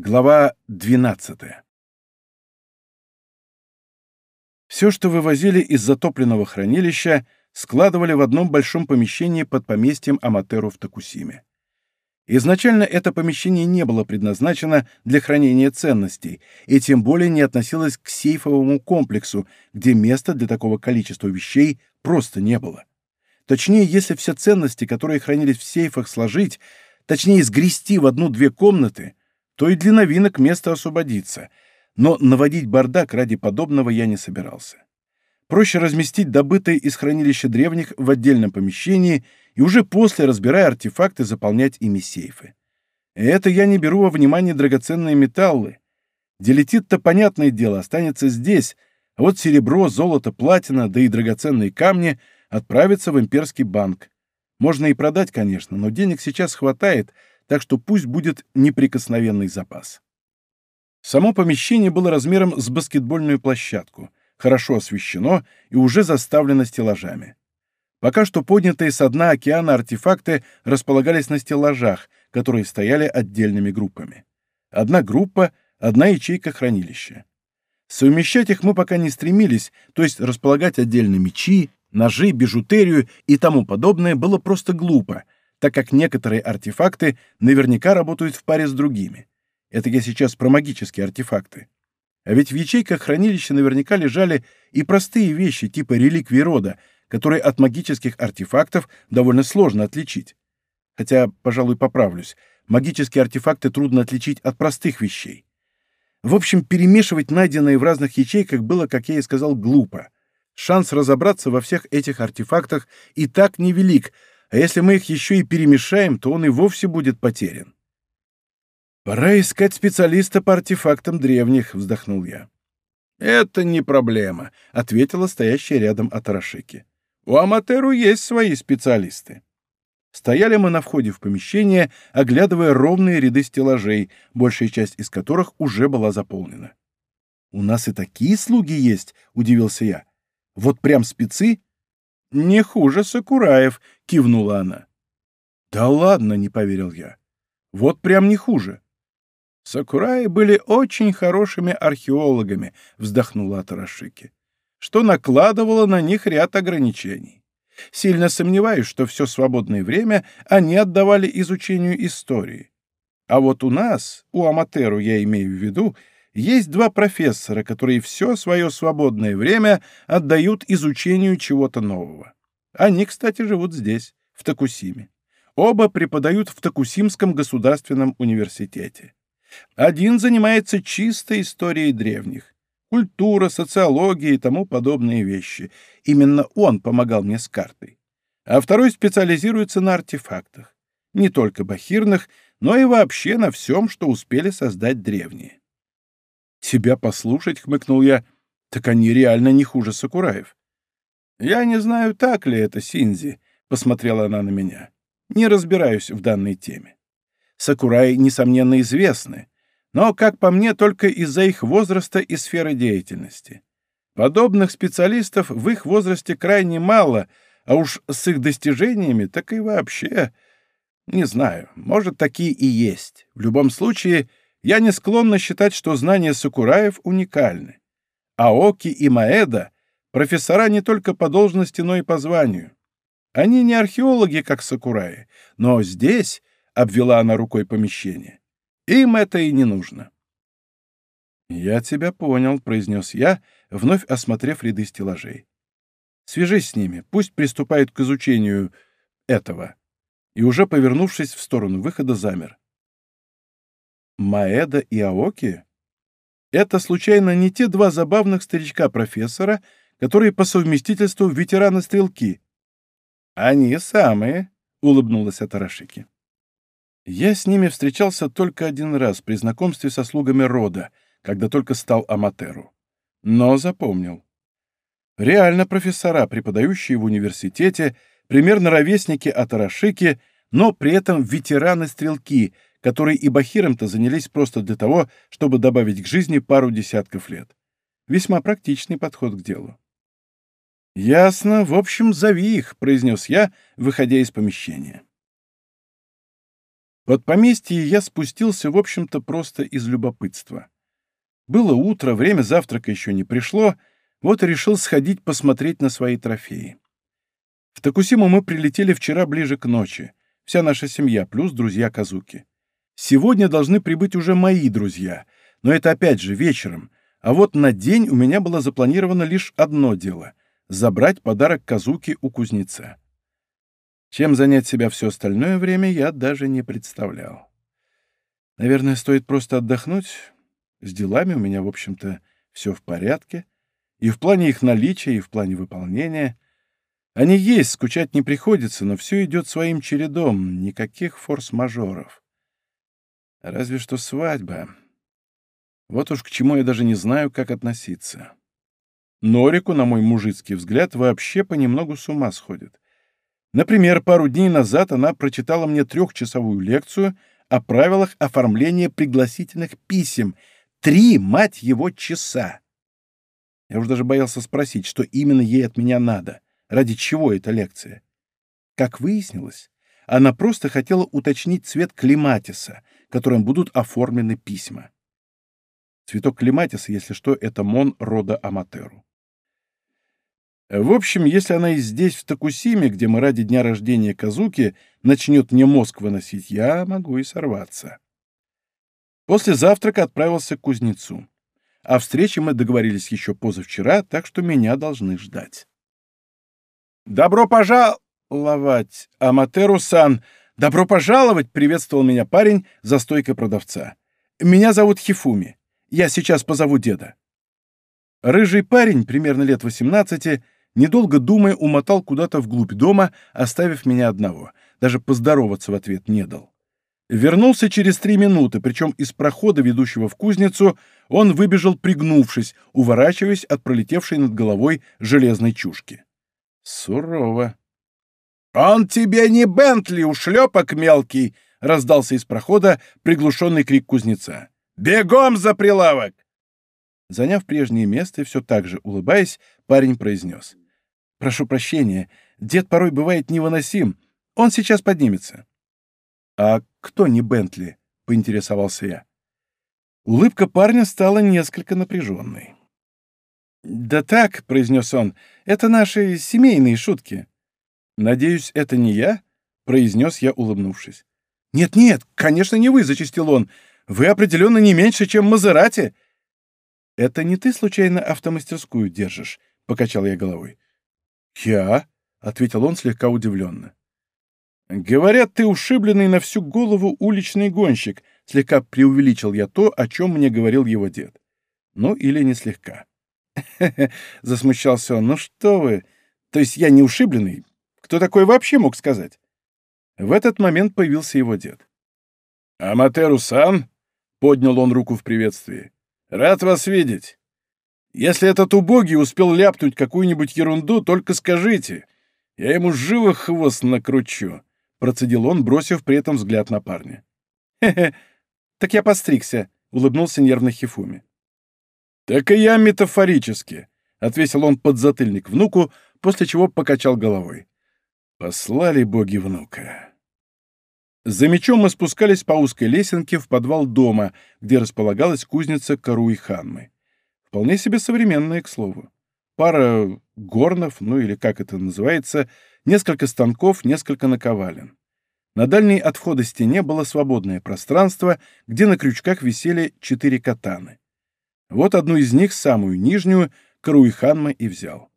Глава 12. Все, что вывозили из затопленного хранилища, складывали в одном большом помещении под поместьем Аматеру в Токусиме. Изначально это помещение не было предназначено для хранения ценностей и тем более не относилось к сейфовому комплексу, где места для такого количества вещей просто не было. Точнее, если все ценности, которые хранились в сейфах, сложить, точнее, сгрести в одну-две комнаты — то и для новинок место освободится, но наводить бардак ради подобного я не собирался. Проще разместить добытые из хранилища древних в отдельном помещении и уже после, разбирая артефакты, заполнять ими сейфы. Это я не беру во внимание драгоценные металлы. Делетит-то, понятное дело, останется здесь, а вот серебро, золото, платина, да и драгоценные камни отправятся в имперский банк. Можно и продать, конечно, но денег сейчас хватает — так что пусть будет неприкосновенный запас. Само помещение было размером с баскетбольную площадку, хорошо освещено и уже заставлено стеллажами. Пока что поднятые со дна океана артефакты располагались на стеллажах, которые стояли отдельными группами. Одна группа, одна ячейка хранилища. Совмещать их мы пока не стремились, то есть располагать отдельно мечи, ножи, бижутерию и тому подобное было просто глупо — так как некоторые артефакты наверняка работают в паре с другими. Это я сейчас про магические артефакты. А ведь в ячейках хранилища наверняка лежали и простые вещи типа реликвий рода, которые от магических артефактов довольно сложно отличить. Хотя, пожалуй, поправлюсь, магические артефакты трудно отличить от простых вещей. В общем, перемешивать найденные в разных ячейках было, как я и сказал, глупо. Шанс разобраться во всех этих артефактах и так невелик, а если мы их еще и перемешаем, то он и вовсе будет потерян. «Пора искать специалиста по артефактам древних», — вздохнул я. «Это не проблема», — ответила стоящая рядом Атарашики. «У Аматеру есть свои специалисты». Стояли мы на входе в помещение, оглядывая ровные ряды стеллажей, большая часть из которых уже была заполнена. «У нас и такие слуги есть», — удивился я. «Вот прям спецы?» «Не хуже Сакураев», — кивнула она. «Да ладно», — не поверил я. «Вот прям не хуже». «Сакураи были очень хорошими археологами», — вздохнула Атарашики, «что накладывало на них ряд ограничений. Сильно сомневаюсь, что все свободное время они отдавали изучению истории. А вот у нас, у Аматеру я имею в виду, есть два профессора, которые все свое свободное время отдают изучению чего-то нового. Они, кстати, живут здесь, в Токусиме. Оба преподают в Токусимском государственном университете. Один занимается чистой историей древних. Культура, социология и тому подобные вещи. Именно он помогал мне с картой. А второй специализируется на артефактах. Не только бахирных, но и вообще на всем, что успели создать древние. «Тебя послушать», — хмыкнул я, — «так они реально не хуже Сакураев». «Я не знаю, так ли это, Синзи», — посмотрела она на меня. «Не разбираюсь в данной теме. Сакураи, несомненно, известны, но, как по мне, только из-за их возраста и сферы деятельности. Подобных специалистов в их возрасте крайне мало, а уж с их достижениями так и вообще... Не знаю, может, такие и есть. В любом случае, я не склонна считать, что знания Сакураев уникальны. Аоки и Маэда — профессора не только по должности, но и по званию. Они не археологи, как Сакураи, но здесь, — обвела она рукой помещение, — им это и не нужно. «Я тебя понял», — произнес я, вновь осмотрев ряды стеллажей. «Свяжись с ними, пусть приступают к изучению этого». И уже повернувшись в сторону выхода, замер. Маэда и Аоки? Это, случайно, не те два забавных старичка-профессора, которые по совместительству ветераны-стрелки? Они самые, — улыбнулась Атарашики. Я с ними встречался только один раз при знакомстве со слугами рода, когда только стал Аматеру. Но запомнил. Реально профессора, преподающие в университете, примерно ровесники Атарашики, но при этом ветераны-стрелки — которые и Бахиром-то занялись просто для того, чтобы добавить к жизни пару десятков лет. Весьма практичный подход к делу. «Ясно. В общем, зови их», — произнес я, выходя из помещения. Под поместье я спустился, в общем-то, просто из любопытства. Было утро, время завтрака еще не пришло, вот и решил сходить посмотреть на свои трофеи. В Токусиму мы прилетели вчера ближе к ночи. Вся наша семья, плюс друзья Казуки. Сегодня должны прибыть уже мои друзья, но это опять же вечером. А вот на день у меня было запланировано лишь одно дело — забрать подарок Казуки у кузнеца. Чем занять себя все остальное время, я даже не представлял. Наверное, стоит просто отдохнуть. С делами у меня, в общем-то, все в порядке. И в плане их наличия, и в плане выполнения. Они есть, скучать не приходится, но все идет своим чередом, никаких форс-мажоров. Разве что свадьба. Вот уж к чему я даже не знаю, как относиться. Норику, на мой мужицкий взгляд, вообще понемногу с ума сходит. Например, пару дней назад она прочитала мне трехчасовую лекцию о правилах оформления пригласительных писем. Три, мать его, часа! Я уже даже боялся спросить, что именно ей от меня надо, ради чего эта лекция. Как выяснилось, она просто хотела уточнить цвет клематиса, которым будут оформлены письма. Цветок клематиса, если что, это мон рода Аматеру. В общем, если она и здесь, в Токусиме, где мы ради дня рождения Казуки, начнет мне мозг выносить, я могу и сорваться. После завтрака отправился к кузнецу. О встрече мы договорились еще позавчера, так что меня должны ждать. «Добро пожаловать, Аматеру-сан! Добро пожаловать!» — приветствовал меня парень за стойкой продавца. «Меня зовут Хифуми. Я сейчас позову деда». Рыжий парень, примерно лет 18, недолго думая, умотал куда-то вглубь дома, оставив меня одного. Даже поздороваться в ответ не дал. Вернулся через три минуты, причем из прохода, ведущего в кузницу, он выбежал пригнувшись, уворачиваясь от пролетевшей над головой железной чушки. Сурово. «Он тебе не Бентли, ушлепок мелкий!» — раздался из прохода приглушенный крик кузнеца. «Бегом за прилавок!» Заняв прежнее место и все так же улыбаясь, парень произнес. «Прошу прощения, дед порой бывает невыносим. Он сейчас поднимется». «А кто не Бентли?» — поинтересовался я. Улыбка парня стала несколько напряженной. «Да так», — произнес он, — «это наши семейные шутки». «Надеюсь, это не я?» — произнес я, улыбнувшись. «Нет-нет, конечно, не вы», — зачастил он. «Вы определенно не меньше, чем Мазерати». «Это не ты, случайно, автомастерскую держишь?» — покачал я головой. «Я?» — ответил он слегка удивленно. «Говорят, ты ушибленный на всю голову уличный гонщик», — слегка преувеличил я то, о чем мне говорил его дед. Ну, или не слегка. Засмущался он, — «ну что вы? То есть я не ушибленный? Кто такой вообще мог сказать?» В этот момент появился его дед. «Аматеру-сан?» — поднял он руку в приветствии. «Рад вас видеть. Если этот убогий успел ляпнуть какую-нибудь ерунду, только скажите. Я ему живо хвост накручу». — процедил он, бросив при этом взгляд на парня. «Хе-хе, так я постригся», — улыбнулся нервно Хифуми. «Так и я метафорически», — отвесил он подзатыльник внуку, после чего покачал головой. «Послали боги внука». За мечом мы спускались по узкой лесенке в подвал дома, где располагалась кузница Каруи Ханмы. Вполне себе современная, к слову. Пара горнов, ну или как это называется, несколько станков, несколько наковален. На дальней от входа стене было свободное пространство, где на крючках висели четыре катаны. Вот одну из них, самую нижнюю, Каруиханма и взял.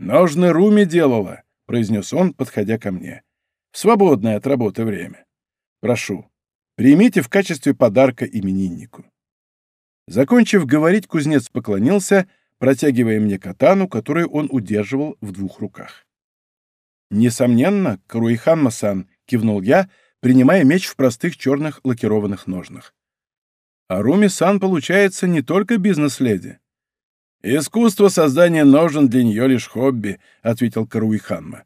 «Ножны Руми делала», — произнес он, подходя ко мне. «В свободное от работы время. Прошу, примите в качестве подарка имениннику». Закончив говорить, кузнец поклонился, протягивая мне катану, которую он удерживал в двух руках. «Несомненно, Каруихан-масан», — кивнул я, принимая меч в простых черных лакированных ножнах. «А Руми-сан, получается, не только бизнес-леди». «Искусство создания ножен для нее лишь хобби», — ответил Каруиханма.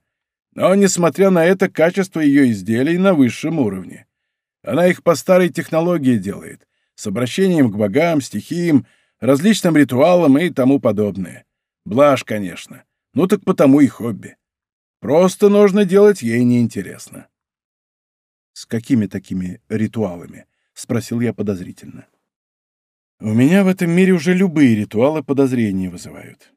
«Но, несмотря на это, качество ее изделий на высшем уровне. Она их по старой технологии делает, с обращением к богам, стихиям, различным ритуалам и тому подобное. Блажь, конечно. Ну так потому и хобби. Просто нужно делать ей неинтересно. «С какими такими ритуалами?» — спросил я подозрительно. «У меня в этом мире уже любые ритуалы подозрения вызывают».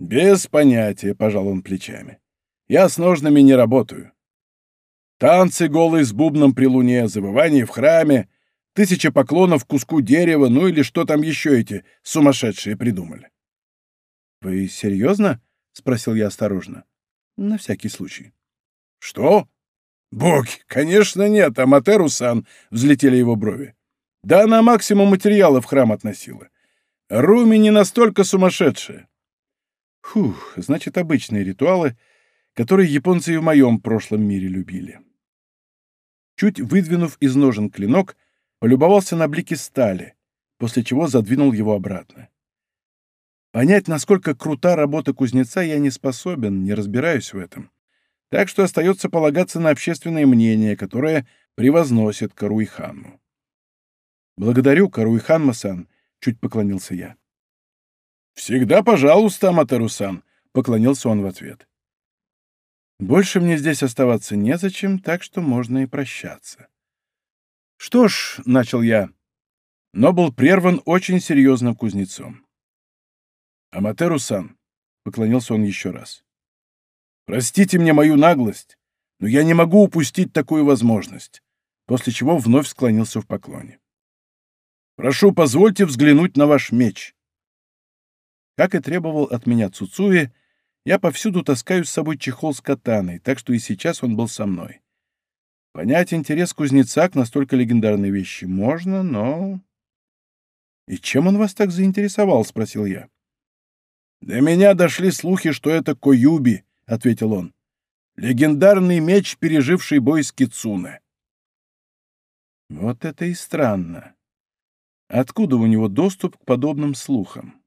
«Без понятия», — пожал он плечами. «Я с ножными не работаю. Танцы голые с бубном при луне, забывание в храме, тысяча поклонов куску дерева, ну или что там еще эти сумасшедшие придумали». «Вы серьезно?» — спросил я осторожно. «На всякий случай». «Что? Боги, конечно нет, Аматеру-сан!» — взлетели его брови. «Да она максимум материала в храм относила. Руми не настолько сумасшедшая». Фух, значит, обычные ритуалы, которые японцы и в моем прошлом мире любили. Чуть выдвинув из ножен клинок, полюбовался на блики стали, после чего задвинул его обратно. Понять, насколько крута работа кузнеца, я не способен, не разбираюсь в этом. Так что остается полагаться на общественное мнение, которое превозносит Каруиханму. «Благодарю, Каруиханма-сан», — чуть поклонился я. «Всегда пожалуйста, Аматеру-сан», — поклонился он в ответ. «Больше мне здесь оставаться незачем, так что можно и прощаться». «Что ж», — начал я, но был прерван очень серьезным кузнецом. «Аматеру-сан», — поклонился он еще раз, — «простите мне мою наглость, но я не могу упустить такую возможность», после чего вновь склонился в поклоне. «Прошу, позвольте взглянуть на ваш меч». Как и требовал от меня Цуцуи, я повсюду таскаю с собой чехол с катаной, так что и сейчас он был со мной. Понять интерес кузнеца к настолько легендарной вещи можно, но... «И чем он вас так заинтересовал?» — спросил я. «До меня дошли слухи, что это Коюби», — ответил он. «Легендарный меч, переживший бой с Кицуне». Вот это и странно. Откуда у него доступ к подобным слухам?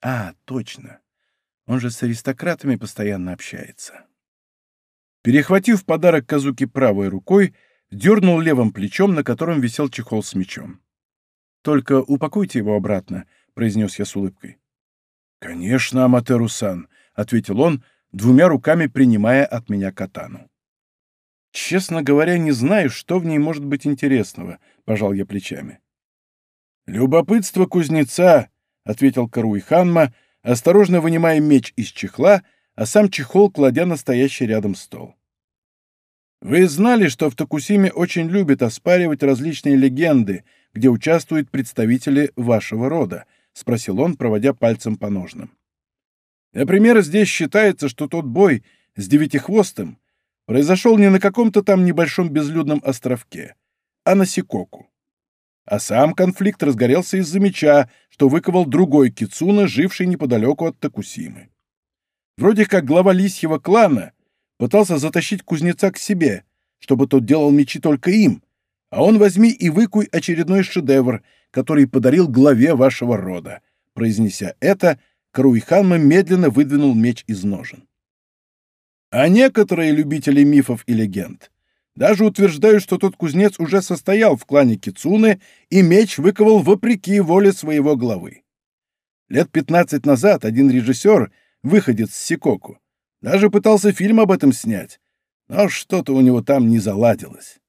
А, точно. Он же с аристократами постоянно общается. Перехватив подарок Казуки правой рукой, дернул левым плечом, на котором висел чехол с мечом. «Только упакуйте его обратно», — произнес я с улыбкой. «Конечно, Аматеру-сан», — ответил он, двумя руками принимая от меня катану. «Честно говоря, не знаю, что в ней может быть интересного», — пожал я плечами. «Любопытство кузнеца», — ответил Каруй Ханма, осторожно вынимая меч из чехла, а сам чехол кладя настоящий рядом стол. «Вы знали, что в Токусиме очень любят оспаривать различные легенды, где участвуют представители вашего рода?» — спросил он, проводя пальцем по ножным. «Например, здесь считается, что тот бой с девятихвостым произошел не на каком-то там небольшом безлюдном островке, а на Сикоку. А сам конфликт разгорелся из-за меча, что выковал другой кицуна, живший неподалеку от Токусимы. Вроде как глава лисьего клана пытался затащить кузнеца к себе, чтобы тот делал мечи только им, а он возьми и выкуй очередной шедевр — который подарил главе вашего рода». Произнеся это, Каруиханма медленно выдвинул меч из ножен. А некоторые любители мифов и легенд даже утверждают, что тот кузнец уже состоял в клане Кицуны и меч выковал вопреки воле своего главы. Лет 15 назад один режиссер, выходец с Сикоку, даже пытался фильм об этом снять, но что-то у него там не заладилось.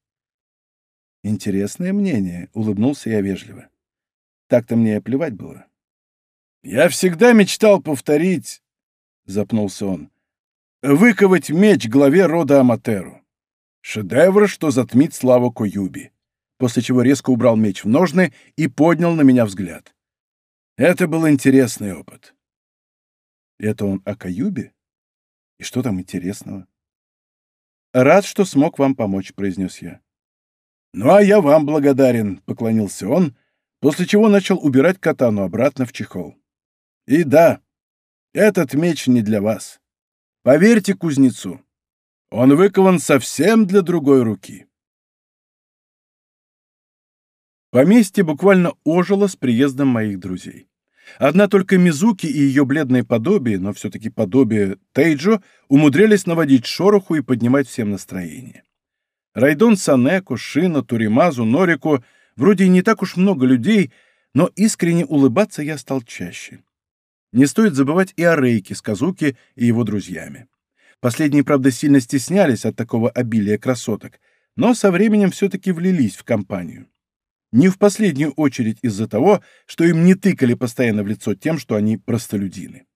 «Интересное мнение», — улыбнулся я вежливо. Так-то мне плевать было. «Я всегда мечтал повторить», — запнулся он, — «выковать меч главе рода Аматеру. Шедевр, что затмит славу Коюби», после чего резко убрал меч в ножны и поднял на меня взгляд. Это был интересный опыт. Это он о Каюбе? И что там интересного? Рад, что смог вам помочь, произнес я. Ну, а я вам благодарен, поклонился он после чего начал убирать катану обратно в чехол. И да, этот меч не для вас. Поверьте кузнецу, он выкован совсем для другой руки. Поместье буквально ожило с приездом моих друзей. Одна только Мизуки и ее бледное подобие, но все-таки подобие Тейджо, умудрялись наводить шороху и поднимать всем настроение. Райдон Санеко, Шина, Туримазу, Норику — Вроде не так уж много людей, но искренне улыбаться я стал чаще. Не стоит забывать и о Рейке с Казуки и его друзьями. Последние, правда, сильно стеснялись от такого обилия красоток, но со временем все-таки влились в компанию. Не в последнюю очередь из-за того, что им не тыкали постоянно в лицо тем, что они простолюдины.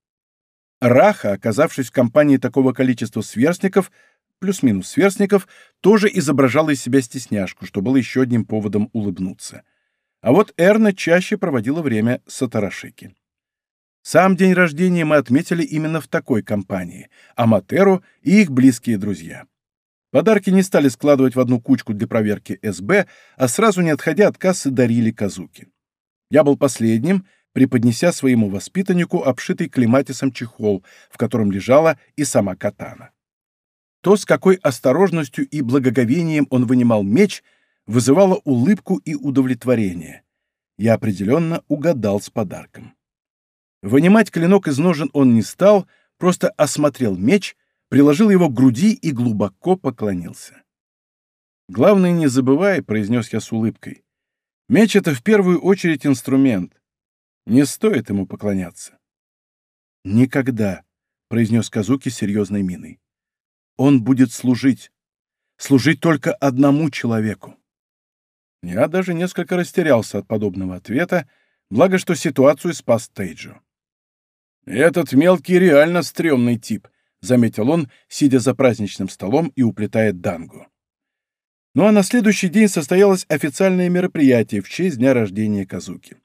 Раха, оказавшись в компании такого количества сверстников, плюс-минус сверстников, тоже изображала из себя стесняшку, что было еще одним поводом улыбнуться. А вот Эрна чаще проводила время с Атарашики. Сам день рождения мы отметили именно в такой компании — Аматеру и их близкие друзья. Подарки не стали складывать в одну кучку для проверки СБ, а сразу не отходя от кассы дарили Казуки. Я был последним, преподнеся своему воспитаннику обшитый клематисом чехол, в котором лежала и сама катана. То, с какой осторожностью и благоговением он вынимал меч, вызывало улыбку и удовлетворение. Я определенно угадал с подарком. Вынимать клинок из ножен он не стал, просто осмотрел меч, приложил его к груди и глубоко поклонился. «Главное, не забывай», — произнес я с улыбкой. «Меч — это в первую очередь инструмент. Не стоит ему поклоняться». «Никогда», — произнес Казуки серьезной миной. «Он будет служить. Служить только одному человеку». Я даже несколько растерялся от подобного ответа, благо что ситуацию спас Тейджо. «Этот мелкий реально стрёмный тип», — заметил он, сидя за праздничным столом и уплетая дангу. Ну а на следующий день состоялось официальное мероприятие в честь дня рождения Казуки.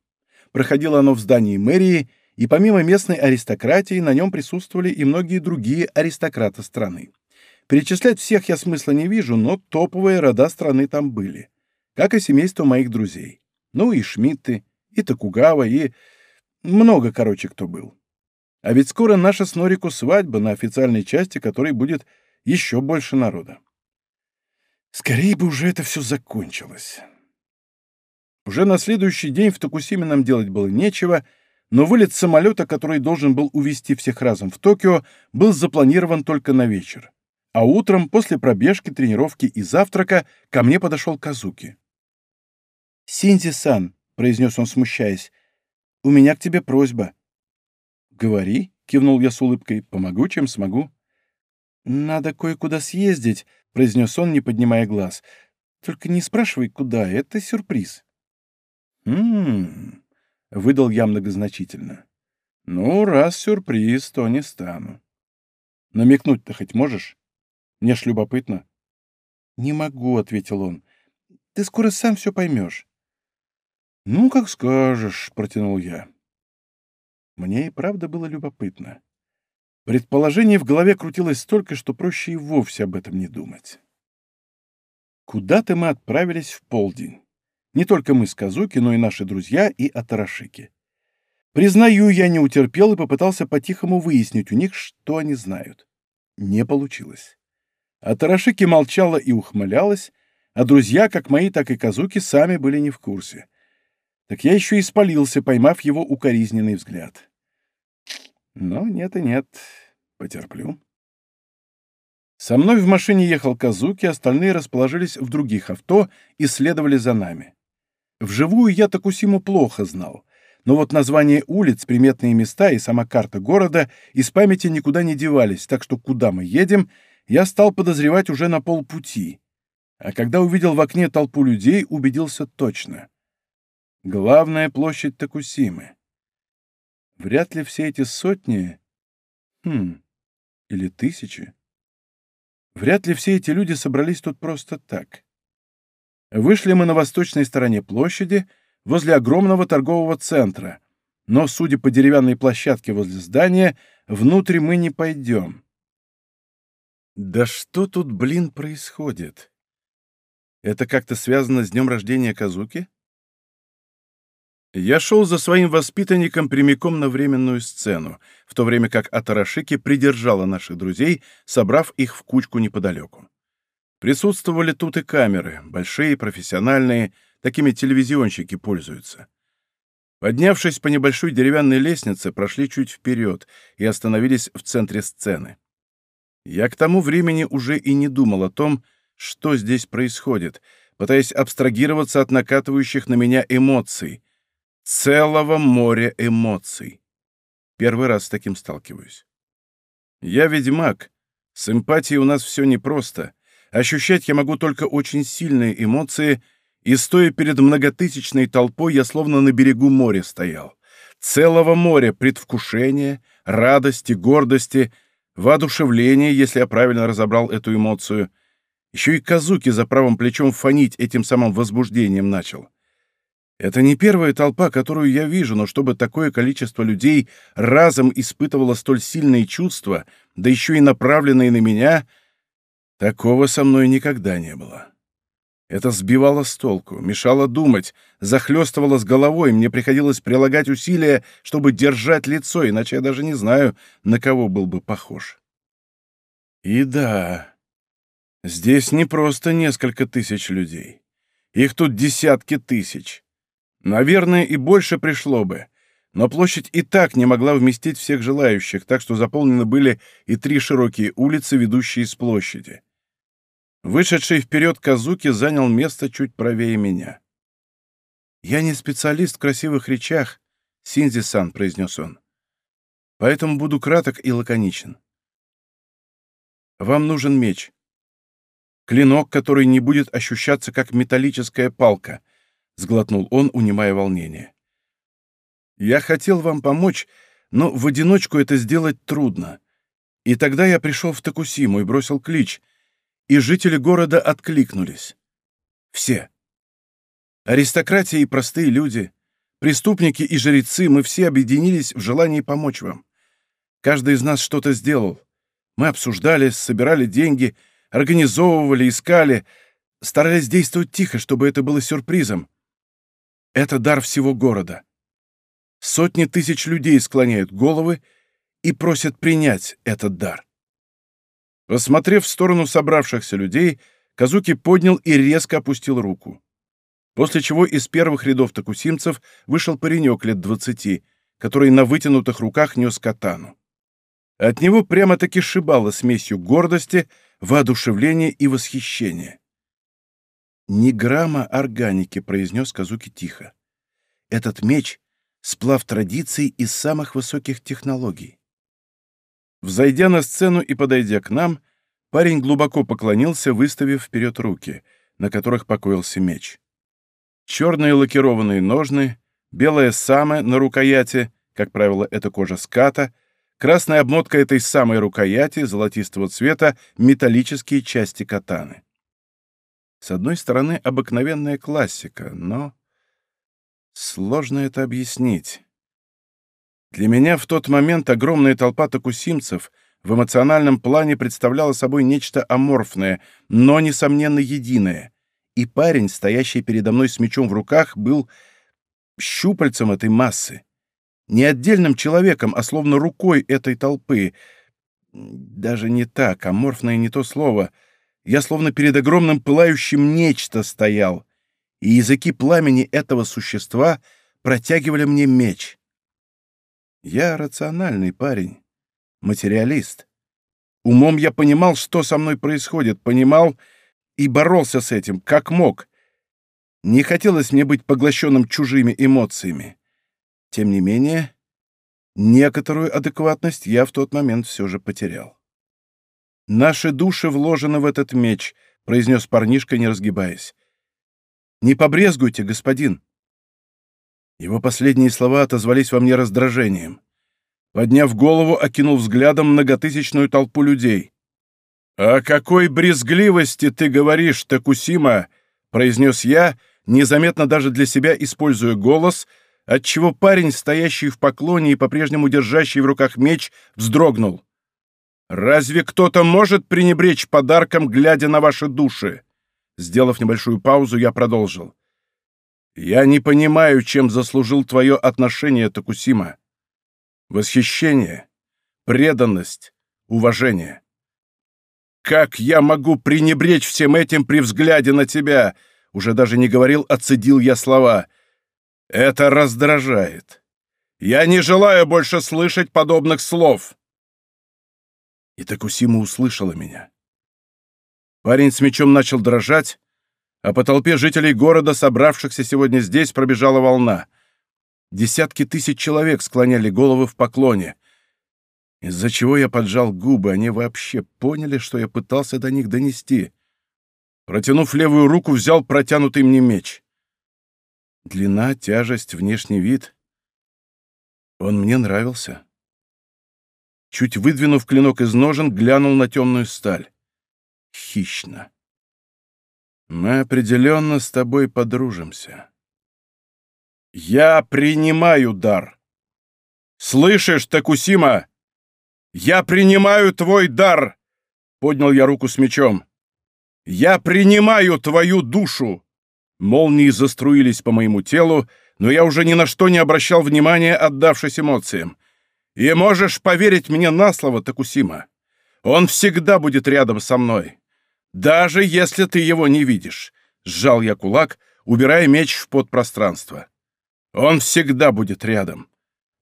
Проходило оно в здании мэрии, и помимо местной аристократии на нем присутствовали и многие другие аристократы страны. Перечислять всех я смысла не вижу, но топовые рода страны там были. Как и семейство моих друзей. Ну и Шмидты, и Токугава, и... Много, короче, кто был. А ведь скоро наша с Норику свадьба, на официальной части которой будет еще больше народа. Скорее бы уже это все закончилось. Уже на следующий день в Токусиме нам делать было нечего, но вылет самолета, который должен был увезти всех разом в Токио, был запланирован только на вечер. А утром, после пробежки, тренировки и завтрака, ко мне подошел Казуки. «Синзи-сан», — произнес он, смущаясь, — «у меня к тебе просьба». «Говори», — кивнул я с улыбкой, — «помогу, чем смогу». «Надо кое-куда съездить», — произнес он, не поднимая глаз. «Только не спрашивай, куда, это сюрприз». «М-м-м», выдал я многозначительно. «Ну, раз сюрприз, то не стану». «Намекнуть-то хоть можешь? Мне ж любопытно». «Не могу», — ответил он. «Ты скоро сам все поймешь». «Ну, как скажешь», — протянул я. Мне и правда было любопытно. Предположений в голове крутилось столько, что проще и вовсе об этом не думать. Куда-то мы отправились в полдень. Не только мы с Казуки, но и наши друзья и Атарашики. Признаю, я не утерпел и попытался по-тихому выяснить у них, что они знают. Не получилось. Атарашики молчала и ухмылялась, а друзья, как мои, так и Казуки, сами были не в курсе. Так я еще и спалился, поймав его укоризненный взгляд. Но нет и нет, потерплю. Со мной в машине ехал Казуки, остальные расположились в других авто и следовали за нами. Вживую я Такусиму плохо знал, но вот название улиц, приметные места и сама карта города из памяти никуда не девались, так что куда мы едем, я стал подозревать уже на полпути. А когда увидел в окне толпу людей, убедился точно. Главная площадь Такусимы. Вряд ли все эти сотни... Хм... Или тысячи. Вряд ли все эти люди собрались тут просто так. Вышли мы на восточной стороне площади, возле огромного торгового центра, но, судя по деревянной площадке возле здания, внутрь мы не пойдем. Да что тут, блин, происходит? Это как-то связано с днем рождения Казуки? Я шел за своим воспитанником прямиком на временную сцену, в то время как Атарашики придержала наших друзей, собрав их в кучку неподалеку. Присутствовали тут и камеры, большие, профессиональные, такими телевизионщики пользуются. Поднявшись по небольшой деревянной лестнице, прошли чуть вперед и остановились в центре сцены. Я к тому времени уже и не думал о том, что здесь происходит, пытаясь абстрагироваться от накатывающих на меня эмоций — целого моря эмоций. Первый раз с таким сталкиваюсь. Я ведьмак. С эмпатией у нас все непросто. ощущать я могу только очень сильные эмоции, и, стоя перед многотысячной толпой, я словно на берегу моря стоял. Целого моря предвкушения, радости, гордости, воодушевления, если я правильно разобрал эту эмоцию. Еще и Казуки за правым плечом фонить этим самым возбуждением начал. Это не первая толпа, которую я вижу, но чтобы такое количество людей разом испытывало столь сильные чувства, да еще и направленные на меня, такого со мной никогда не было. Это сбивало с толку, мешало думать, захлестывало с головой, мне приходилось прилагать усилия, чтобы держать лицо, иначе я даже не знаю, на кого был бы похож. И да, здесь не просто несколько тысяч людей. Их тут десятки тысяч. Наверное, и больше пришло бы. Но площадь и так не могла вместить всех желающих, так что заполнены были и три широкие улицы, ведущие с площади. Вышедший вперед Казуки занял место чуть правее меня. «Я не специалист в красивых речах», — Синзи-сан произнес он. «Поэтому буду краток и лаконичен. Вам нужен меч. Клинок, который не будет ощущаться как металлическая палка, — сглотнул он, унимая волнение. «Я хотел вам помочь, но в одиночку это сделать трудно. И тогда я пришел в Токусиму и бросил клич, и жители города откликнулись. Все. Аристократия и простые люди, преступники и жрецы, мы все объединились в желании помочь вам. Каждый из нас что-то сделал. Мы обсуждали, собирали деньги, организовывали, искали, старались действовать тихо, чтобы это было сюрпризом. Это дар всего города. Сотни тысяч людей склоняют головы и просят принять этот дар. Посмотрев в сторону собравшихся людей, Казуки поднял и резко опустил руку. После чего из первых рядов такусимцев вышел паренек лет двадцати, который на вытянутых руках нес катану. От него прямо-таки шибало смесью гордости, воодушевления и восхищения. «Ни грамма органики», — произнес Казуки тихо. «Этот меч — сплав традиций из самых высоких технологий». Взойдя на сцену и подойдя к нам, парень глубоко поклонился, выставив вперед руки, на которых покоился меч. Черные лакированные ножны, белая сама на рукояти, как правило, это кожа ската, красная обмотка этой самой рукояти, золотистого цвета, металлические части катаны. С одной стороны, обыкновенная классика, но сложно это объяснить. Для меня в тот момент огромная толпа токусимцев в эмоциональном плане представляла собой нечто аморфное, но, несомненно, единое. И парень, стоящий передо мной с мечом в руках, был щупальцем этой массы. Не отдельным человеком, а словно рукой этой толпы. Даже не так, аморфное не то слово — я словно перед огромным пылающим нечто стоял, и языки пламени этого существа протягивали мне меч. Я рациональный парень, материалист. Умом я понимал, что со мной происходит, понимал и боролся с этим, как мог. Не хотелось мне быть поглощенным чужими эмоциями. Тем не менее, некоторую адекватность я в тот момент все же потерял. «Наши души вложены в этот меч», — произнес парнишка, не разгибаясь. «Не побрезгуйте, господин». Его последние слова отозвались во мне раздражением. Подняв голову, окинул взглядом многотысячную толпу людей. «О какой брезгливости ты говоришь, Такусима?» — произнес я, незаметно даже для себя используя голос, отчего парень, стоящий в поклоне и по-прежнему держащий в руках меч, вздрогнул. «Разве кто-то может пренебречь подарком, глядя на ваши души?» Сделав небольшую паузу, я продолжил. «Я не понимаю, чем заслужил твое отношение, Токусима. Восхищение, преданность, уважение. Как я могу пренебречь всем этим при взгляде на тебя?» Уже даже не говорил, отцедил я слова. «Это раздражает. Я не желаю больше слышать подобных слов». И Такусима услышала меня. Парень с мечом начал дрожать, а по толпе жителей города, собравшихся сегодня здесь, пробежала волна. Десятки тысяч человек склоняли головы в поклоне. Из-за чего я поджал губы, они вообще поняли, что я пытался до них донести. Протянув левую руку, взял протянутый мне меч. Длина, тяжесть, внешний вид. Он мне нравился. Чуть выдвинув клинок из ножен, глянул на темную сталь. Хищно. Мы определенно с тобой подружимся. Я принимаю дар. Слышишь, Такусима? Я принимаю твой дар! Поднял я руку с мечом. Я принимаю твою душу! Молнии заструились по моему телу, но я уже ни на что не обращал внимания, отдавшись эмоциям. И можешь поверить мне на слово, Такусима. Он всегда будет рядом со мной. Даже если ты его не видишь. Сжал я кулак, убирая меч в подпространство. Он всегда будет рядом.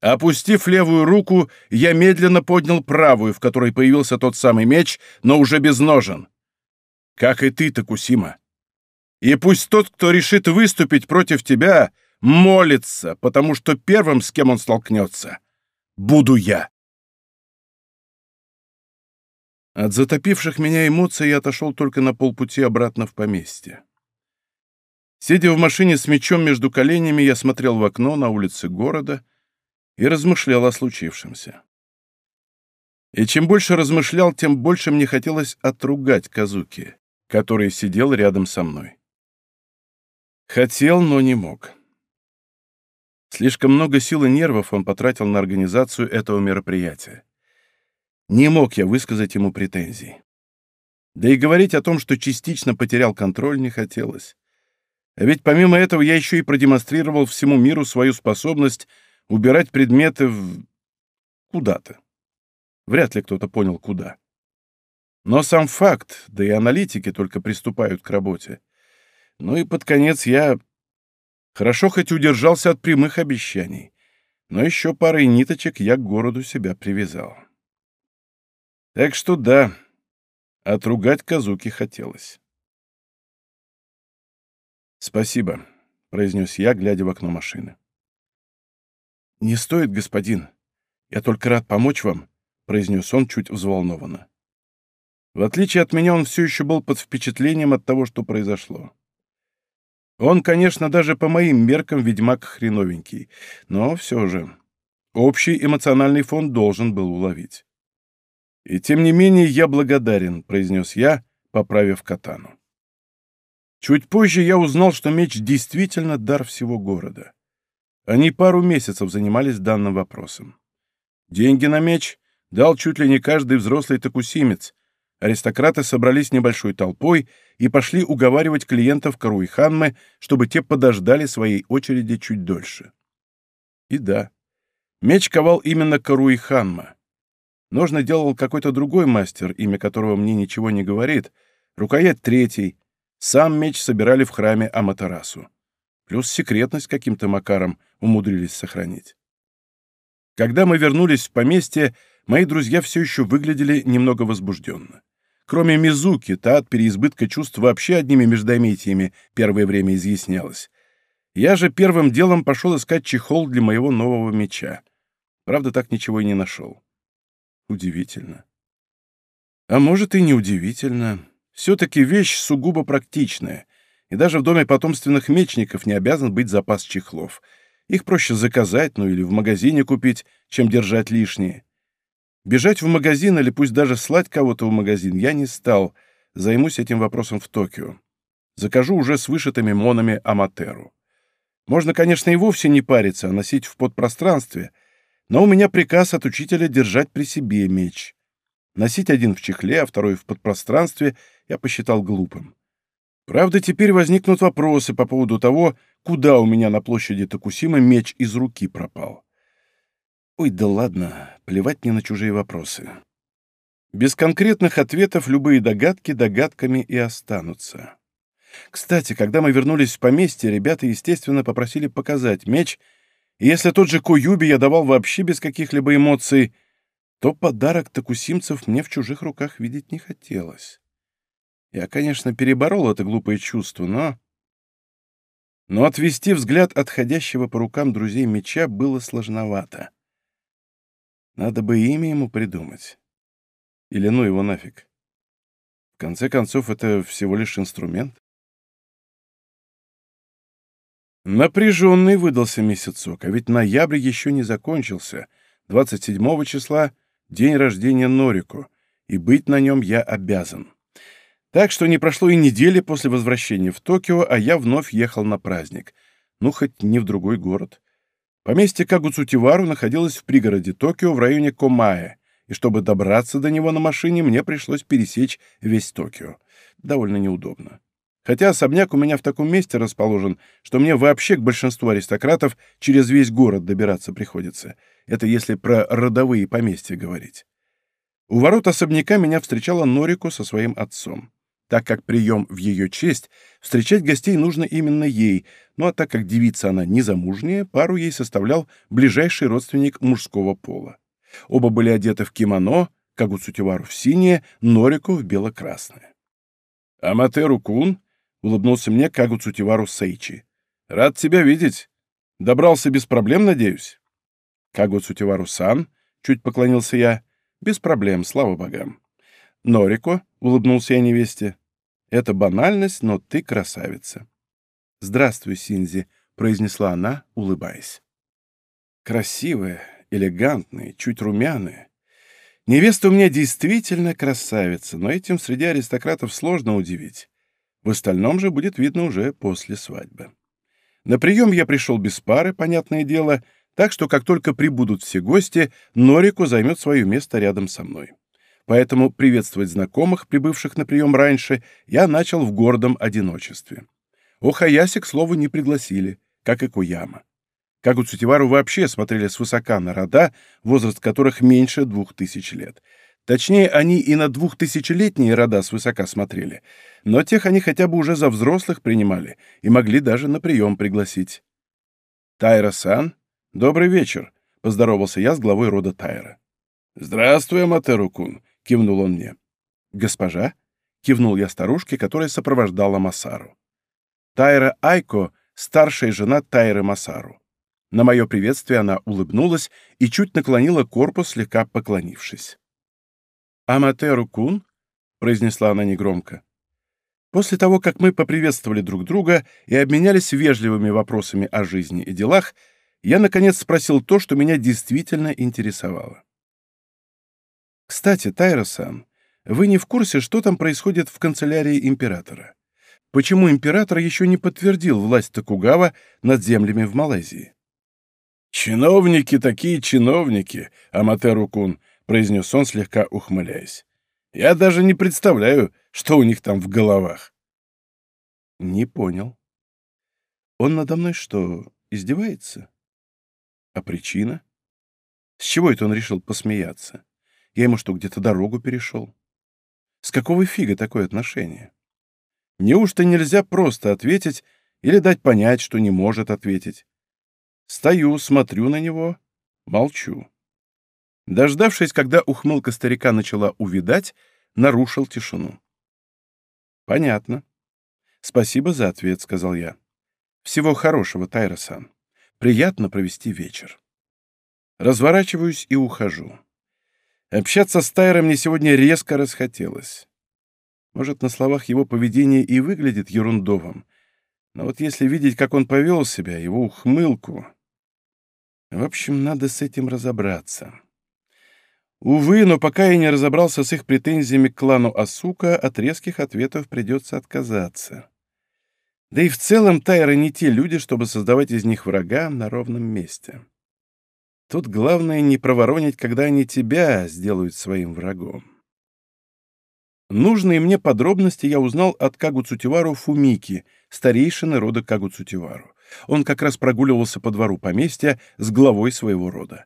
Опустив левую руку, я медленно поднял правую, в которой появился тот самый меч, но уже без ножен. Как и ты, Такусима. И пусть тот, кто решит выступить против тебя, молится, потому что первым, с кем он столкнется, буду я. От затопивших меня эмоций я отошел только на полпути обратно в поместье. Сидя в машине с мечом между коленями, я смотрел в окно на улице города и размышлял о случившемся. И чем больше размышлял, тем больше мне хотелось отругать Казуки, который сидел рядом со мной. Хотел, но не мог. Слишком много сил и нервов он потратил на организацию этого мероприятия. Не мог я высказать ему претензий. Да и говорить о том, что частично потерял контроль, не хотелось. А ведь помимо этого я еще и продемонстрировал всему миру свою способность убирать предметы в... куда-то. Вряд ли кто-то понял, куда. Но сам факт, да и аналитики только приступают к работе. Ну и под конец я хорошо хоть удержался от прямых обещаний, но еще парой ниточек я к городу себя привязал. Так что да, отругать Казуки хотелось. «Спасибо», — произнес я, глядя в окно машины. «Не стоит, господин. Я только рад помочь вам», — произнес он чуть взволнованно. В отличие от меня, он все еще был под впечатлением от того, что произошло. Он, конечно, даже по моим меркам ведьмак хреновенький, но все же общий эмоциональный фон должен был уловить. «И тем не менее я благодарен», — произнес я, поправив катану. Чуть позже я узнал, что меч действительно дар всего города. Они пару месяцев занимались данным вопросом. Деньги на меч дал чуть ли не каждый взрослый такусимец, Аристократы собрались небольшой толпой и пошли уговаривать клиентов Каруиханмы, чтобы те подождали своей очереди чуть дольше. И да, меч ковал именно Каруиханма. Ножны делал какой-то другой мастер, имя которого мне ничего не говорит, рукоять третий. Сам меч собирали в храме Аматерасу. Плюс секретность каким-то макаром умудрились сохранить. Когда мы вернулись в поместье, мои друзья все еще выглядели немного возбужденно. Кроме Мизуки, та от переизбытка чувств вообще одними междометиями первое время изъяснялась. Я же первым делом пошел искать чехол для моего нового меча. Правда, так ничего и не нашел. Удивительно. А может и не удивительно. Все-таки вещь сугубо практичная, и даже в доме потомственных мечников не обязан быть запас чехлов. Их проще заказать, ну или в магазине купить, чем держать лишние. Бежать в магазин или пусть даже слать кого-то в магазин я не стал, займусь этим вопросом в Токио. Закажу уже с вышитыми монами Аматеру. Можно, конечно, и вовсе не париться, а носить в подпространстве, но у меня приказ от учителя держать при себе меч. Носить один в чехле, а второй в подпространстве я посчитал глупым. Правда, теперь возникнут вопросы по поводу того, куда у меня на площади Токусима меч из руки пропал. Ой, да ладно, плевать мне на чужие вопросы. Без конкретных ответов любые догадки догадками и останутся. Кстати, когда мы вернулись в поместье, ребята, естественно, попросили показать меч, и если тот же Куюби я давал вообще без каких-либо эмоций, то подарок такусимцев мне в чужих руках видеть не хотелось. Я, конечно, переборол это глупое чувство, но... Но отвести взгляд отходящего по рукам друзей меча было сложновато. Надо бы имя ему придумать. Или ну его нафиг. В конце концов, это всего лишь инструмент. Напряженный выдался месяцок, а ведь ноябрь еще не закончился. 27 числа — день рождения Норику, и быть на нем я обязан. Так что не прошло и недели после возвращения в Токио, а я вновь ехал на праздник. Ну, хоть не в другой город. Поместье Кагуцутивару находилось в пригороде Токио в районе Комае, и чтобы добраться до него на машине, мне пришлось пересечь весь Токио. Довольно неудобно. Хотя особняк у меня в таком месте расположен, что мне вообще к большинству аристократов через весь город добираться приходится. Это если про родовые поместья говорить. У ворот особняка меня встречала Норико со своим отцом. Так как прием в ее честь, встречать гостей нужно именно ей, ну а так как девица она незамужняя, пару ей составлял ближайший родственник мужского пола. Оба были одеты в кимоно, Кагуцутивару в синее, Норику в бело-красное. «Аматеру Кун», — улыбнулся мне Кагуцутивару Сейчи. «Рад тебя видеть. Добрался без проблем, надеюсь?» «Кагуцутивару Сан», — чуть поклонился я, — «без проблем, слава богам». «Норико», — улыбнулся я невесте, — «это банальность, но ты красавица». «Здравствуй, Синзи», — произнесла она, улыбаясь. Красивая, элегантные, чуть румяные. Невеста у меня действительно красавица, но этим среди аристократов сложно удивить. В остальном же будет видно уже после свадьбы. На прием я пришел без пары, понятное дело, так что как только прибудут все гости, Норику займет свое место рядом со мной. Поэтому приветствовать знакомых, прибывших на прием раньше, я начал в гордом одиночестве. Охаяси, к слову, не пригласили, как и Куяма. Как у Цутивару вообще смотрели свысока на рода, возраст которых меньше двух тысяч лет. Точнее, они и на двухтысячелетние рода свысока смотрели, но тех они хотя бы уже за взрослых принимали и могли даже на прием пригласить. «Тайра-сан, добрый вечер», — поздоровался я с главой рода Тайра. «Здравствуй, Аматеру-кун», — кивнул он мне. «Госпожа?» — кивнул я старушке, которая сопровождала Масару. Тайра Айко — старшая жена Тайры Масару. На мое приветствие она улыбнулась и чуть наклонила корпус, слегка поклонившись. «Аматеру-кун?» — произнесла она негромко. После того, как мы поприветствовали друг друга и обменялись вежливыми вопросами о жизни и делах, я, наконец, спросил то, что меня действительно интересовало. «Кстати, Тайра-сан, вы не в курсе, что там происходит в канцелярии императора? Почему император еще не подтвердил власть Токугава над землями в Малайзии?» «Чиновники такие чиновники, Аматеру-кун», — произнес он, слегка ухмыляясь. «Я даже не представляю, что у них там в головах». «Не понял. Он надо мной что, издевается? А причина? С чего это он решил посмеяться? Я ему что, где-то дорогу перешел? С какого фига такое отношение? Неужто нельзя просто ответить или дать понять, что не может ответить? Стою, смотрю на него, молчу. Дождавшись, когда ухмылка старика начала увидать, нарушил тишину. «Понятно. Спасибо за ответ», — сказал я. «Всего хорошего, Тайросан. Приятно провести вечер». Разворачиваюсь и ухожу. Общаться с Тайром мне сегодня резко расхотелось. Может, на словах его поведение и выглядит ерундовым, но вот если видеть, как он повел себя, его ухмылку... В общем, надо с этим разобраться. Увы, но пока я не разобрался с их претензиями к клану Асука, от резких ответов придется отказаться. Да и в целом Тайры не те люди, чтобы создавать из них врага на ровном месте. Тут главное не проворонить, когда они тебя сделают своим врагом. Нужные мне подробности я узнал от Кагуцутивару Фумики, старейшины рода Кагуцутивару. Он как раз прогуливался по двору поместья с главой своего рода.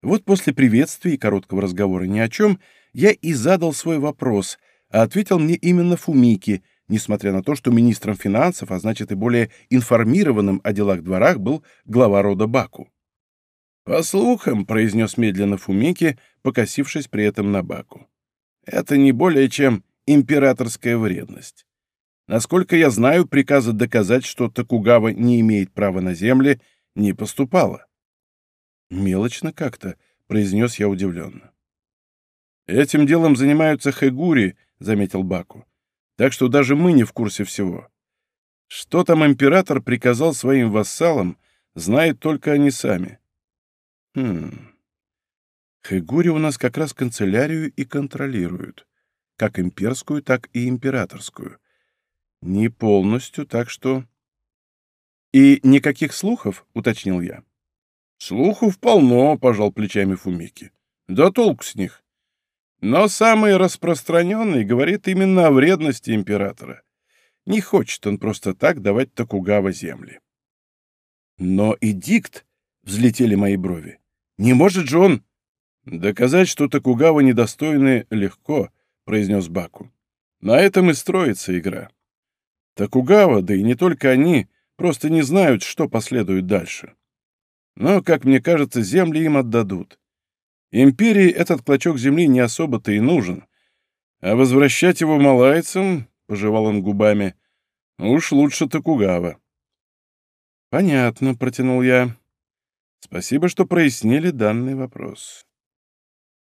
Вот после приветствия и короткого разговора ни о чем я и задал свой вопрос, а ответил мне именно Фумики, несмотря на то, что министром финансов, а значит и более информированным о делах дворах, был глава рода Баку. «По слухам», — произнес медленно Фумики, покосившись при этом на Баку, — «это не более чем императорская вредность. Насколько я знаю, приказа доказать, что Токугава не имеет права на земли, не поступало. «Мелочно как-то», — произнес я удивленно. «Этим делом занимаются хэгури», — заметил Баку. «Так что даже мы не в курсе всего. Что там император приказал своим вассалам, знают только они сами». «Хм... Хэгури у нас как раз канцелярию и контролируют. Как имперскую, так и императорскую. Не полностью, так что...» «И никаких слухов?» — уточнил я. «Слухов полно», — пожал плечами Фумики. «Да толк с них. Но самый распространенный говорит именно о вредности императора. Не хочет он просто так давать Токугава земли». «Но эдикт!» — взлетели мои брови. «Не может же он...» «Доказать, что Токугава недостойны, легко», — произнес Баку. «На этом и строится игра. Токугава, да и не только они, просто не знают, что последует дальше. Но, как мне кажется, земли им отдадут. Империи этот клочок земли не особо-то и нужен. А возвращать его малайцам, — пожевал он губами, — уж лучше Токугава. «Понятно», — протянул я. «Спасибо, что прояснили данный вопрос.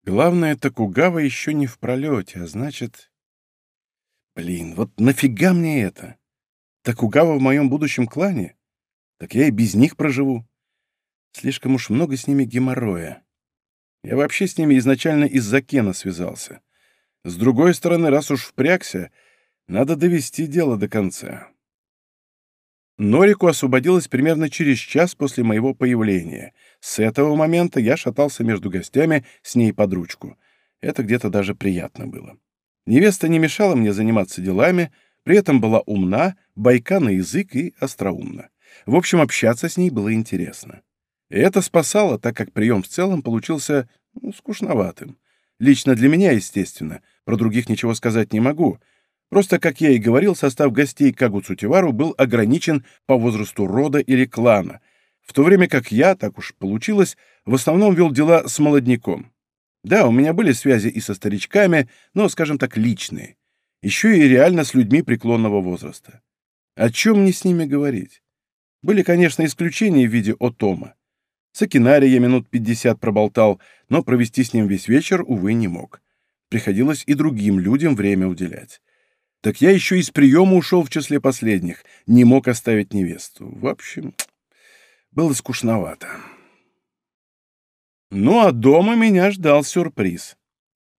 Главное, Токугава еще не в пролете, а значит...» «Блин, вот нафига мне это?» Такугава в моем будущем клане? Так я и без них проживу. Слишком уж много с ними геморроя. Я вообще с ними изначально из-за Кена связался. С другой стороны, раз уж впрягся, надо довести дело до конца. Норику освободилась примерно через час после моего появления. С этого момента я шатался между гостями с ней под ручку. Это где-то даже приятно было. Невеста не мешала мне заниматься делами, при этом была умна, бойка на язык и остроумна. В общем, общаться с ней было интересно. И это спасало, так как прием в целом получился ну, скучноватым. Лично для меня, естественно. Про других ничего сказать не могу. Просто, как я и говорил, состав гостей Кагуцутивару был ограничен по возрасту рода или клана, в то время как я, так уж получилось, в основном вел дела с молодняком. Да, у меня были связи и со старичками, но, скажем так, личные еще и реально с людьми преклонного возраста. О чем мне с ними говорить? Были, конечно, исключения в виде Отома. С Акинари я минут пятьдесят проболтал, но провести с ним весь вечер, увы, не мог. Приходилось и другим людям время уделять. Так я еще из приема ушел в числе последних, не мог оставить невесту. В общем, было скучновато. Ну а дома меня ждал сюрприз.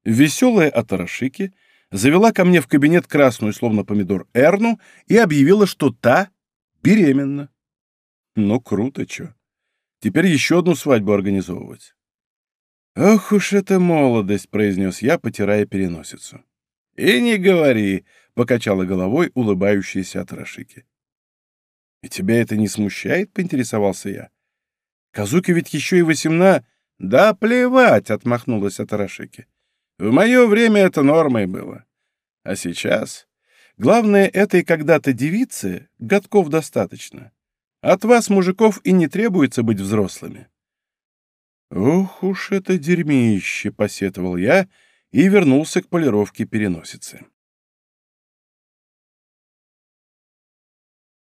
Веселая Атарашики завела ко мне в кабинет красную, словно помидор, Эрну и объявила, что та беременна. Ну, круто, чё. Теперь еще одну свадьбу организовывать. «Ох уж эта молодость!» — произнес я, потирая переносицу. «И не говори!» — покачала головой улыбающаяся от Рашики. «И тебя это не смущает?» — поинтересовался я. «Казуки ведь еще и восемна...» «Да плевать!» — отмахнулась от Рашики. В мое время это нормой было. А сейчас? Главное, этой когда-то девице годков достаточно. От вас, мужиков, и не требуется быть взрослыми. Ох уж это дерьмище, посетовал я и вернулся к полировке переносицы.